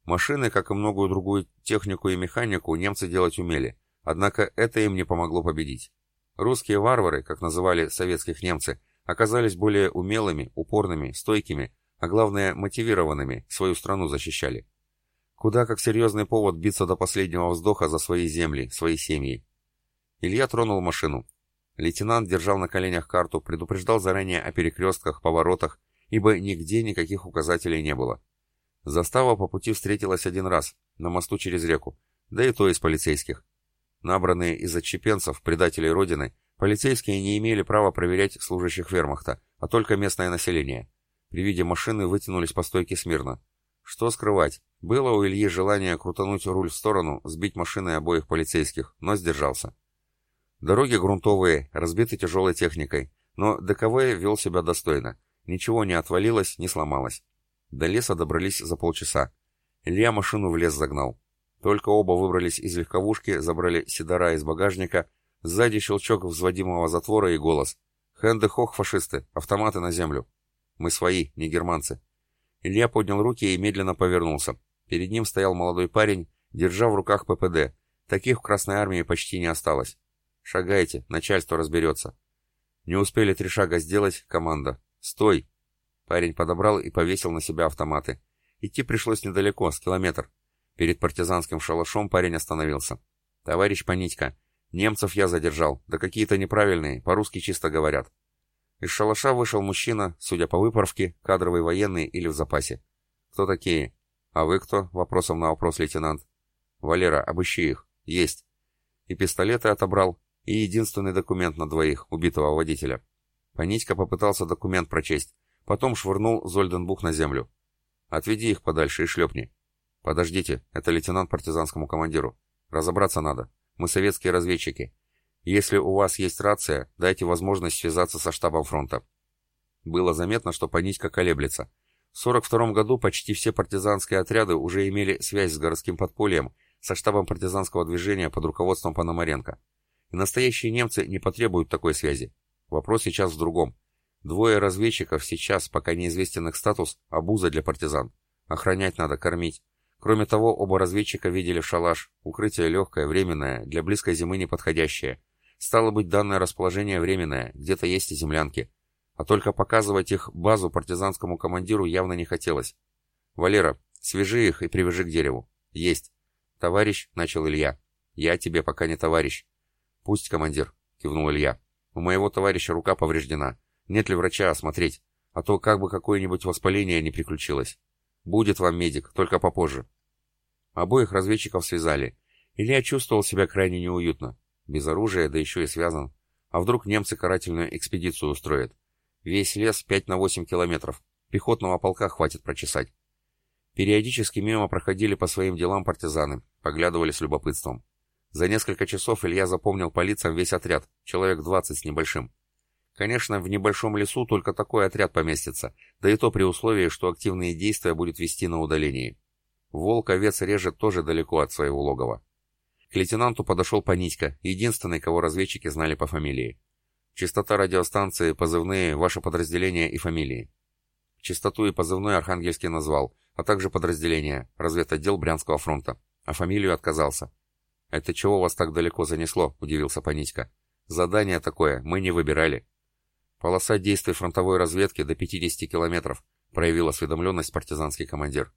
Машины, как и многую другую технику и механику, немцы делать умели, однако это им не помогло победить. Русские варвары, как называли советских немцы, оказались более умелыми, упорными, стойкими, а главное мотивированными, свою страну защищали. Куда как серьезный повод биться до последнего вздоха за свои земли, свои семьи. Илья тронул машину. Лейтенант держал на коленях карту, предупреждал заранее о перекрестках, поворотах, ибо нигде никаких указателей не было. Застава по пути встретилась один раз, на мосту через реку, да и то из полицейских. Набранные из отчепенцев, предателей Родины, полицейские не имели права проверять служащих вермахта, а только местное население. При виде машины вытянулись по стойке смирно. Что скрывать, было у Ильи желание крутануть руль в сторону, сбить машиной обоих полицейских, но сдержался. Дороги грунтовые, разбиты тяжелой техникой, но ДКВ вел себя достойно. Ничего не отвалилось, не сломалось. До леса добрались за полчаса. Илья машину в лес загнал. Только оба выбрались из легковушки, забрали седора из багажника, сзади щелчок взводимого затвора и голос. «Хэнде хох, фашисты! Автоматы на землю!» «Мы свои, не германцы!» Илья поднял руки и медленно повернулся. Перед ним стоял молодой парень, держа в руках ППД. Таких в Красной Армии почти не осталось. «Шагайте, начальство разберется». Не успели три шага сделать, команда. «Стой!» Парень подобрал и повесил на себя автоматы. Идти пришлось недалеко, с километр. Перед партизанским шалашом парень остановился. «Товарищ Панитька, немцев я задержал, да какие-то неправильные, по-русски чисто говорят». Из шалаша вышел мужчина, судя по выправке, кадровый военный или в запасе. «Кто такие?» «А вы кто?» — вопросом на вопрос лейтенант. «Валера, обыщи их. Есть». И пистолеты отобрал, и единственный документ на двоих, убитого водителя. Панитька попытался документ прочесть, потом швырнул Зольденбух на землю. «Отведи их подальше и шлепни». «Подождите, это лейтенант партизанскому командиру. Разобраться надо. Мы советские разведчики. Если у вас есть рация, дайте возможность связаться со штабом фронта». Было заметно, что Панитька колеблется. В 42 году почти все партизанские отряды уже имели связь с городским подпольем, со штабом партизанского движения под руководством Пономаренко. И настоящие немцы не потребуют такой связи. Вопрос сейчас в другом. Двое разведчиков сейчас, пока неизвестен их статус, обуза для партизан. Охранять надо, кормить. Кроме того, оба разведчика видели шалаш, укрытие легкое, временное, для близкой зимы неподходящее. Стало быть, данное расположение временное, где-то есть и землянки. А только показывать их базу партизанскому командиру явно не хотелось. «Валера, свяжи их и привяжи к дереву». «Есть». «Товарищ», — начал Илья. «Я тебе пока не товарищ». «Пусть, командир», — кивнул Илья. «У моего товарища рука повреждена. Нет ли врача осмотреть? А то как бы какое-нибудь воспаление не приключилось. Будет вам медик, только попозже». Обоих разведчиков связали. Илья чувствовал себя крайне неуютно. Без оружия, да еще и связан. А вдруг немцы карательную экспедицию устроят? Весь лес 5 на 8 километров. Пехотного полка хватит прочесать. Периодически мимо проходили по своим делам партизаны, поглядывали с любопытством. За несколько часов Илья запомнил по лицам весь отряд, человек 20 с небольшим. Конечно, в небольшом лесу только такой отряд поместится, да и то при условии, что активные действия будет вести на удалении. Волк овец режет тоже далеко от своего логова. К лейтенанту подошел Панитька, единственный, кого разведчики знали по фамилии. Частота радиостанции, позывные, ваше подразделение и фамилии. Частоту и позывной Архангельский назвал, а также подразделение, разведотдел Брянского фронта. А фамилию отказался. «Это чего вас так далеко занесло?» – удивился Панитька. «Задание такое, мы не выбирали». «Полоса действий фронтовой разведки до 50 километров», – проявил осведомленность партизанский командир.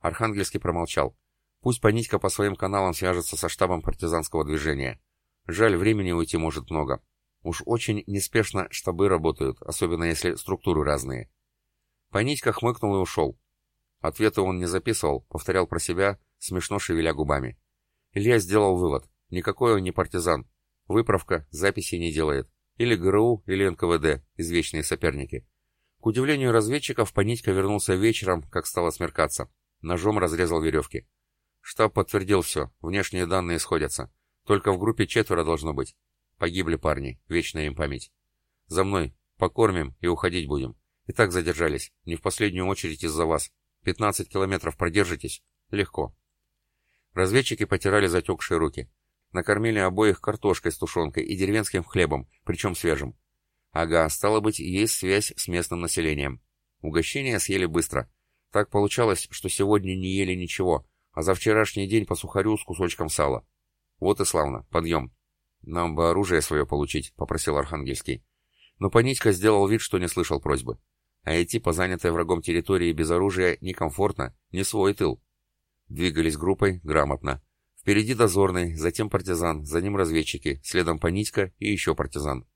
Архангельский промолчал. «Пусть Панитька по своим каналам свяжется со штабом партизанского движения. Жаль, времени уйти может много. Уж очень неспешно штабы работают, особенно если структуры разные». Панитька хмыкнул и ушел. Ответы он не записывал, повторял про себя, смешно шевеля губами. Илья сделал вывод. Никакой он не партизан. Выправка, записи не делает. Или ГРУ, или НКВД, извечные соперники. К удивлению разведчиков, Панитька вернулся вечером, как стало смеркаться. Ножом разрезал веревки. Штаб подтвердил все, внешние данные сходятся. Только в группе четверо должно быть. Погибли парни, вечная им память. За мной, покормим и уходить будем. И так задержались, не в последнюю очередь из-за вас. 15 километров продержитесь? Легко. Разведчики потирали затекшие руки. Накормили обоих картошкой с тушенкой и деревенским хлебом, причем свежим. Ага, стало быть, есть связь с местным населением. Угощение съели быстро. Так получалось, что сегодня не ели ничего, а за вчерашний день по сухарю с кусочком сала. Вот и славно, подъем. Нам бы оружие свое получить, попросил Архангельский. Но Панитька сделал вид, что не слышал просьбы. А идти по занятой врагом территории без оружия некомфортно, не свой тыл. Двигались группой грамотно. Впереди дозорный, затем партизан, за ним разведчики, следом Панитька и еще партизан.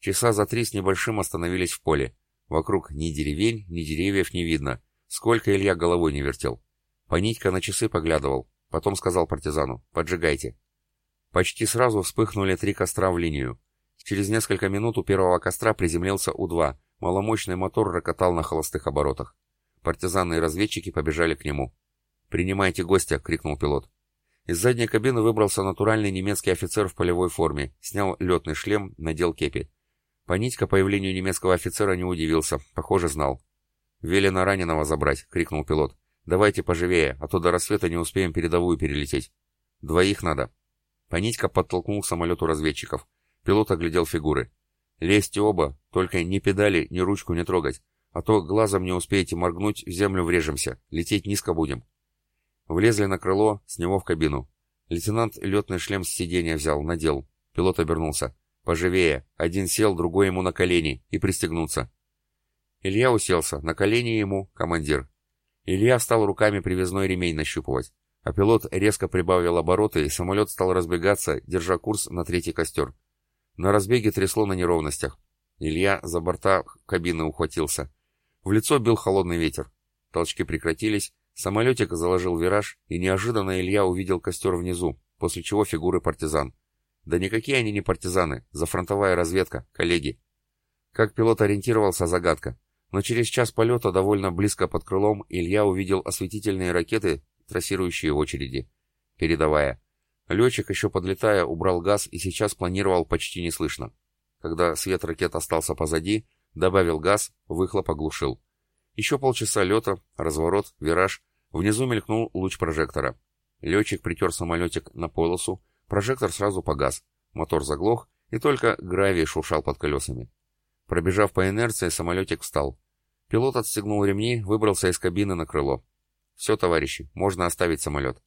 Часа за три с небольшим остановились в поле. Вокруг ни деревень, ни деревьев не видно. Сколько Илья головой не вертел. Панитька на часы поглядывал. Потом сказал партизану «Поджигайте». Почти сразу вспыхнули три костра в линию. Через несколько минут у первого костра приземлился У-2, Маломощный мотор рокотал на холостых оборотах. Партизаны и разведчики побежали к нему. «Принимайте гостя!» — крикнул пилот. Из задней кабины выбрался натуральный немецкий офицер в полевой форме, снял летный шлем, надел кепи. Панитька появлению немецкого офицера не удивился, похоже, знал. «Велено раненого забрать!» — крикнул пилот. «Давайте поживее, а то до рассвета не успеем передовую перелететь. Двоих надо». Панитька подтолкнул к самолету разведчиков. Пилот оглядел фигуры. Лезьте оба, только ни педали, ни ручку не трогать, а то глазом не успеете моргнуть, в землю врежемся, лететь низко будем. Влезли на крыло, с него в кабину. Лейтенант летный шлем с сиденья взял, надел. Пилот обернулся. Поживее. Один сел, другой ему на колени. И пристегнуться. Илья уселся. На колени ему командир. Илья стал руками привязной ремень нащупывать. А пилот резко прибавил обороты, и самолет стал разбегаться, держа курс на третий костер. На разбеге трясло на неровностях. Илья за борта кабины ухватился. В лицо бил холодный ветер. Толчки прекратились, самолетик заложил вираж, и неожиданно Илья увидел костер внизу, после чего фигуры партизан. Да никакие они не партизаны, зафронтовая разведка, коллеги. Как пилот ориентировался, загадка. Но через час полета довольно близко под крылом Илья увидел осветительные ракеты, трассирующие очереди. Передовая. Летчик, еще подлетая, убрал газ и сейчас планировал почти неслышно. Когда свет ракет остался позади, добавил газ, выхлоп оглушил. Еще полчаса лета, разворот, вираж. Внизу мелькнул луч прожектора. Летчик притер самолетик на полосу, прожектор сразу погас. Мотор заглох, и только гравий шуршал под колесами. Пробежав по инерции, самолетик встал. Пилот отстегнул ремни, выбрался из кабины на крыло. «Все, товарищи, можно оставить самолет».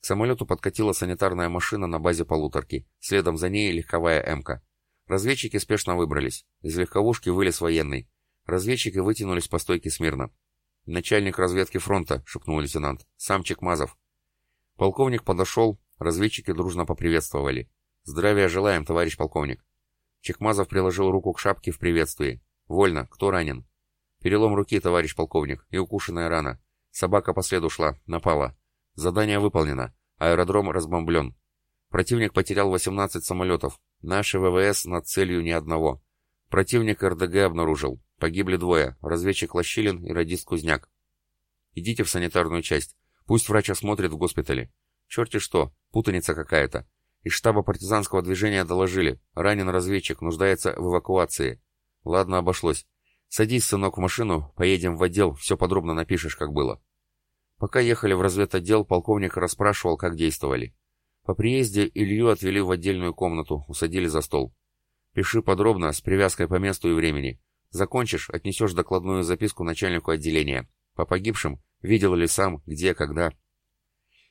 К самолету подкатила санитарная машина на базе полуторки, следом за ней легковая «Эмка». Разведчики спешно выбрались. Из легковушки вылез военный. Разведчики вытянулись по стойке смирно. «Начальник разведки фронта», — шепнул лейтенант. «Сам Чекмазов». Полковник подошел, разведчики дружно поприветствовали. «Здравия желаем, товарищ полковник». Чекмазов приложил руку к шапке в приветствии. «Вольно. Кто ранен?» «Перелом руки, товарищ полковник, и укушенная рана. Собака по следу шла, напала. Задание выполнено. Аэродром разбомблен. Противник потерял 18 самолетов. Наши ВВС над целью ни одного. Противник РДГ обнаружил. Погибли двое. Разведчик Лощилин и радист Кузняк. Идите в санитарную часть. Пусть врач осмотрит в госпитале. Черти что, путаница какая-то. Из штаба партизанского движения доложили. Ранен разведчик, нуждается в эвакуации. Ладно, обошлось. Садись, сынок, в машину, поедем в отдел, все подробно напишешь, как было. Пока ехали в разведотдел, полковник расспрашивал, как действовали. По приезде Илью отвели в отдельную комнату, усадили за стол. Пиши подробно, с привязкой по месту и времени. Закончишь, отнесешь докладную записку начальнику отделения. По погибшим, видел ли сам, где, когда.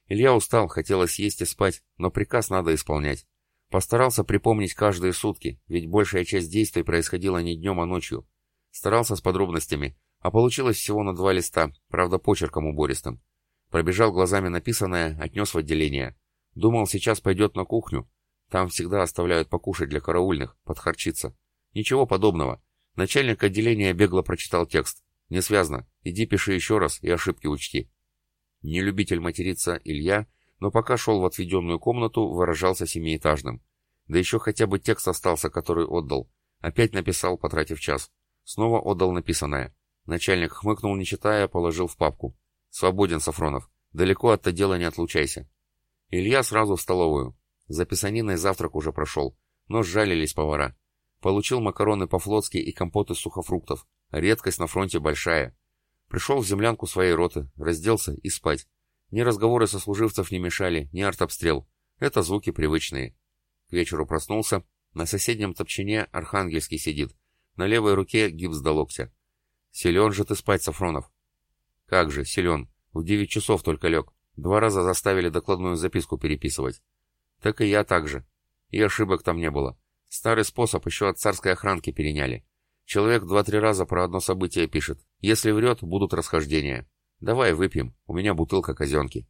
Илья устал, хотелось есть и спать, но приказ надо исполнять. Постарался припомнить каждые сутки, ведь большая часть действий происходила не днем, а ночью. Старался с подробностями, а получилось всего на два листа, правда почерком убористым. Пробежал глазами написанное, отнес в отделение. Думал, сейчас пойдет на кухню. Там всегда оставляют покушать для караульных, подхарчиться. Ничего подобного. Начальник отделения бегло прочитал текст. Не связано. Иди пиши еще раз и ошибки учти. Не любитель материться Илья, но пока шел в отведенную комнату, выражался семиэтажным. Да еще хотя бы текст остался, который отдал. Опять написал, потратив час. Снова отдал написанное. Начальник хмыкнул, не читая, положил в папку. «Свободен, Сафронов. Далеко от дела не отлучайся». Илья сразу в столовую. За писаниной завтрак уже прошел, но сжалились повара. Получил макароны по-флотски и компот из сухофруктов. Редкость на фронте большая. Пришел в землянку своей роты, разделся и спать. Ни разговоры со служивцев не мешали, ни артобстрел. Это звуки привычные. К вечеру проснулся. На соседнем топчине Архангельский сидит. На левой руке гипс до локтя. Силен же ты спать, Сафронов. Как же, силен. В девять часов только лег. Два раза заставили докладную записку переписывать. Так и я так же. И ошибок там не было. Старый способ еще от царской охранки переняли. Человек два-три раза про одно событие пишет. Если врет, будут расхождения. Давай выпьем, у меня бутылка казенки.